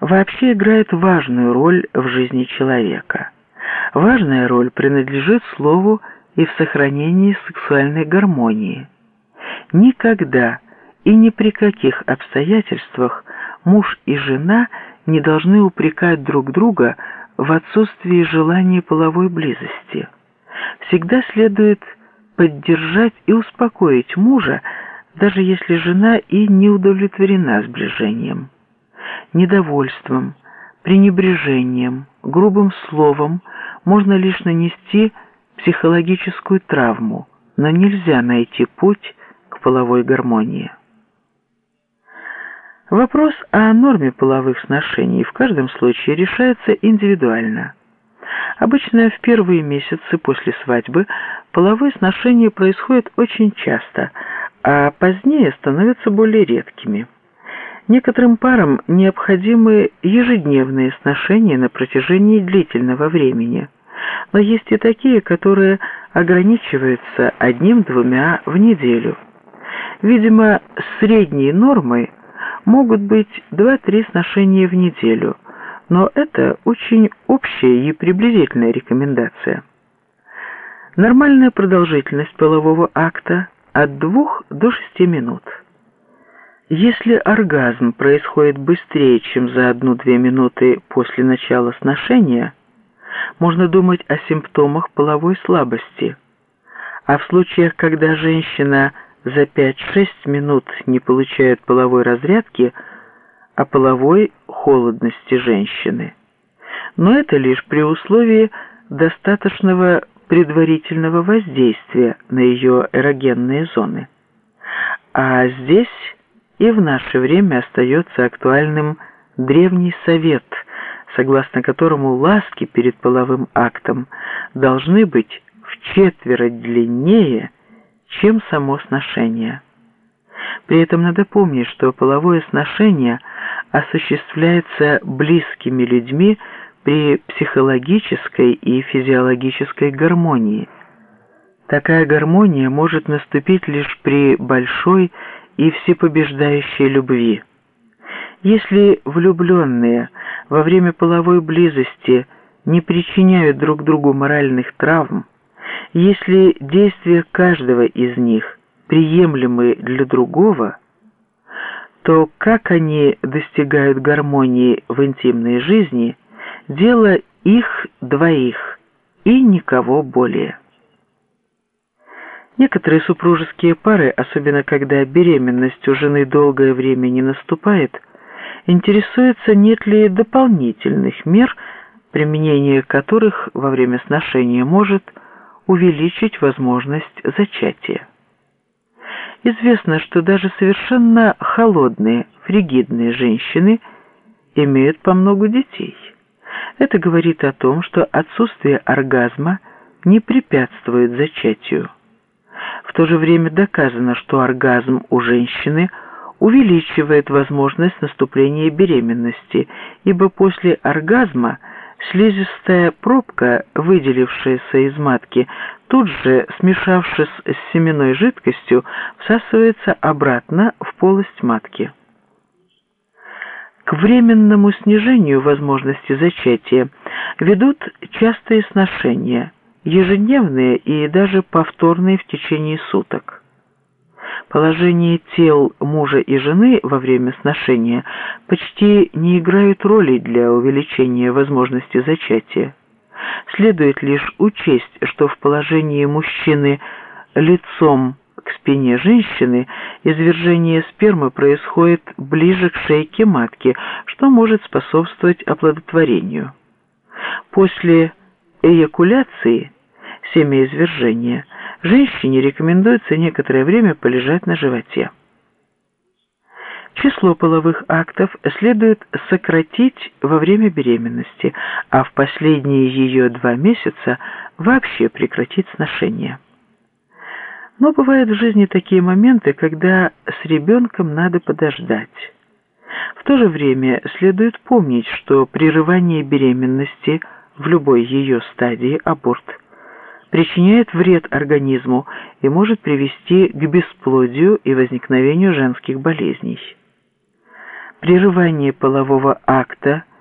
вообще играет важную роль в жизни человека. Важная роль принадлежит слову и в сохранении сексуальной гармонии. Никогда и ни при каких обстоятельствах муж и жена не должны упрекать друг друга в отсутствии желания половой близости. Всегда следует поддержать и успокоить мужа, даже если жена и не удовлетворена сближением. Недовольством, пренебрежением, грубым словом можно лишь нанести психологическую травму, но нельзя найти путь к половой гармонии. Вопрос о норме половых сношений в каждом случае решается индивидуально. Обычно в первые месяцы после свадьбы половые сношения происходят очень часто, а позднее становятся более редкими. Некоторым парам необходимы ежедневные сношения на протяжении длительного времени, но есть и такие, которые ограничиваются одним-двумя в неделю. Видимо, средней нормой могут быть 2-3 сношения в неделю, но это очень общая и приблизительная рекомендация. Нормальная продолжительность полового акта от 2 до 6 минут. Если оргазм происходит быстрее, чем за 1-2 минуты после начала сношения, можно думать о симптомах половой слабости. А в случаях, когда женщина за 5-6 минут не получает половой разрядки, о половой холодности женщины. Но это лишь при условии достаточного предварительного воздействия на ее эрогенные зоны. А здесь и в наше время остается актуальным древний совет, согласно которому ласки перед половым актом должны быть в четверо длиннее, чем само сношение. При этом надо помнить, что половое сношение осуществляется близкими людьми при психологической и физиологической гармонии. Такая гармония может наступить лишь при большой и всепобеждающей любви. Если влюбленные во время половой близости не причиняют друг другу моральных травм, если действия каждого из них приемлемы для другого, то как они достигают гармонии в интимной жизни – дело их двоих и никого более. Некоторые супружеские пары, особенно когда беременность у жены долгое время не наступает, интересуются, нет ли дополнительных мер, применение которых во время сношения может увеличить возможность зачатия. Известно, что даже совершенно холодные, фригидные женщины имеют по много детей. Это говорит о том, что отсутствие оргазма не препятствует зачатию. В то же время доказано, что оргазм у женщины увеличивает возможность наступления беременности, ибо после оргазма – Слизистая пробка, выделившаяся из матки, тут же, смешавшись с семенной жидкостью, всасывается обратно в полость матки. К временному снижению возможности зачатия ведут частые сношения, ежедневные и даже повторные в течение суток. Положение тел мужа и жены во время сношения почти не играют роли для увеличения возможности зачатия. Следует лишь учесть, что в положении мужчины лицом к спине женщины извержение спермы происходит ближе к шейке матки, что может способствовать оплодотворению. После эякуляции, семяизвержения, женщине рекомендуется некоторое время полежать на животе. Число половых актов следует сократить во время беременности, а в последние ее два месяца вообще прекратить сношение. Но бывают в жизни такие моменты, когда с ребенком надо подождать. В то же время следует помнить, что прерывание беременности в любой ее стадии аборт – причиняет вред организму и может привести к бесплодию и возникновению женских болезней. прерывание полового акта